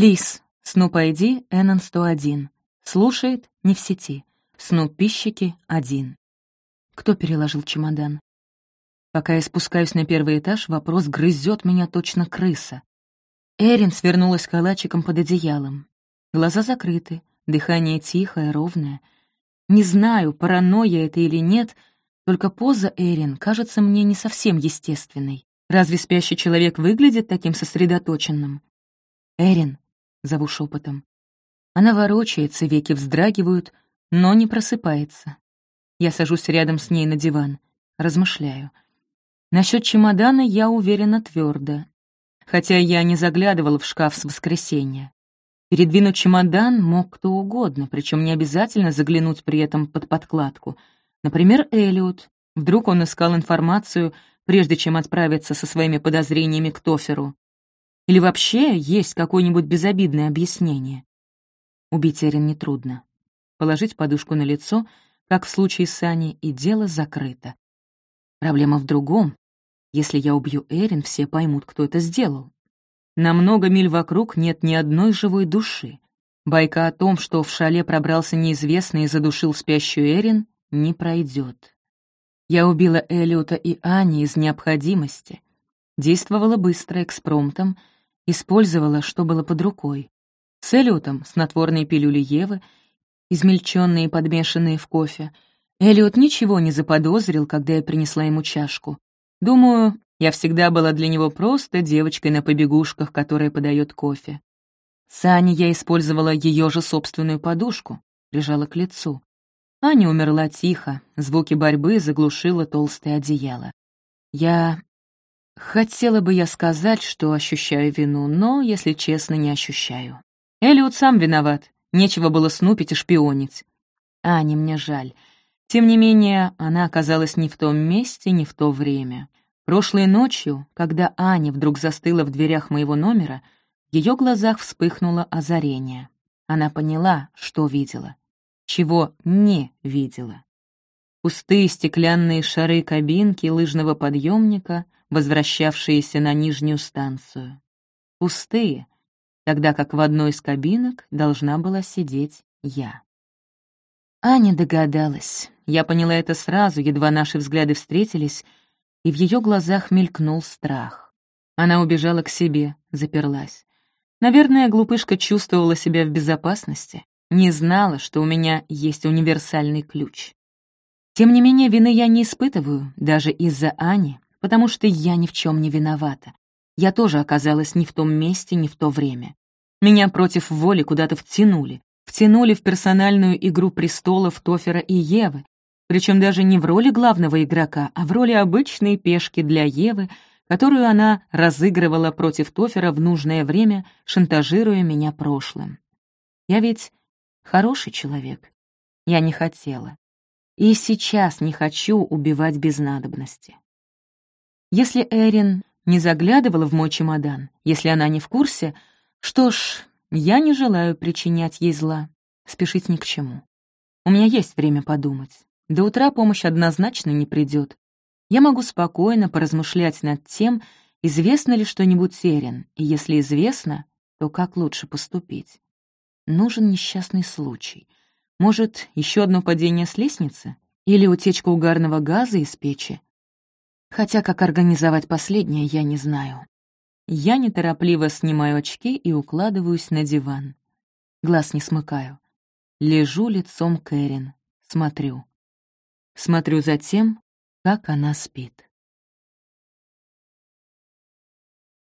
Лис, Снуп ID, Эннон 101. Слушает, не в сети. Снуп пищики, один. Кто переложил чемодан? Пока я спускаюсь на первый этаж, вопрос грызет меня точно крыса. Эрин свернулась калачиком под одеялом. Глаза закрыты, дыхание тихое, ровное. Не знаю, паранойя это или нет, только поза Эрин кажется мне не совсем естественной. Разве спящий человек выглядит таким сосредоточенным? «Эрин», — зову шепотом. Она ворочается, веки вздрагивают, но не просыпается. Я сажусь рядом с ней на диван, размышляю. Насчет чемодана я уверена твердо, хотя я не заглядывала в шкаф с воскресенья. Передвинуть чемодан мог кто угодно, причем не обязательно заглянуть при этом под подкладку. Например, Элиот. Вдруг он искал информацию, прежде чем отправиться со своими подозрениями к Тоферу. Или вообще есть какое-нибудь безобидное объяснение? Убить Эрин нетрудно. Положить подушку на лицо, как в случае с Аней, и дело закрыто. Проблема в другом. Если я убью Эрин, все поймут, кто это сделал. На много миль вокруг нет ни одной живой души. Байка о том, что в шале пробрался неизвестный и задушил спящую Эрин, не пройдет. Я убила Элиота и Ани из необходимости. Действовала быстро, экспромтом — Использовала, что было под рукой. С Эллиотом снотворные пилюли Евы, измельченные и подмешанные в кофе. Эллиот ничего не заподозрил, когда я принесла ему чашку. Думаю, я всегда была для него просто девочкой на побегушках, которая подает кофе. С Аней я использовала ее же собственную подушку, прижала к лицу. Аня умерла тихо, звуки борьбы заглушило толстое одеяло. Я Хотела бы я сказать, что ощущаю вину, но, если честно, не ощущаю. Элиот сам виноват. Нечего было снупить и шпионить. Ане мне жаль. Тем не менее, она оказалась не в том месте, не в то время. Прошлой ночью, когда Аня вдруг застыла в дверях моего номера, в ее глазах вспыхнуло озарение. Она поняла, что видела, чего не видела. Пустые стеклянные шары кабинки лыжного подъемника — возвращавшиеся на нижнюю станцию. Пустые, тогда как в одной из кабинок должна была сидеть я. Аня догадалась. Я поняла это сразу, едва наши взгляды встретились, и в ее глазах мелькнул страх. Она убежала к себе, заперлась. Наверное, глупышка чувствовала себя в безопасности, не знала, что у меня есть универсальный ключ. Тем не менее, вины я не испытываю, даже из-за Ани, потому что я ни в чем не виновата. Я тоже оказалась не в том месте, не в то время. Меня против воли куда-то втянули. Втянули в персональную игру престолов Тофера и Евы, причем даже не в роли главного игрока, а в роли обычной пешки для Евы, которую она разыгрывала против Тофера в нужное время, шантажируя меня прошлым. Я ведь хороший человек. Я не хотела. И сейчас не хочу убивать без надобности. Если Эрин не заглядывала в мой чемодан, если она не в курсе, что ж, я не желаю причинять ей зла. Спешить ни к чему. У меня есть время подумать. До утра помощь однозначно не придет. Я могу спокойно поразмышлять над тем, известно ли что-нибудь Эрин, и если известно, то как лучше поступить. Нужен несчастный случай. Может, еще одно падение с лестницы? Или утечка угарного газа из печи? Хотя как организовать последнее, я не знаю. Я неторопливо снимаю очки и укладываюсь на диван. Глаз не смыкаю. Лежу лицом к Эрин, смотрю. Смотрю за тем, как она спит.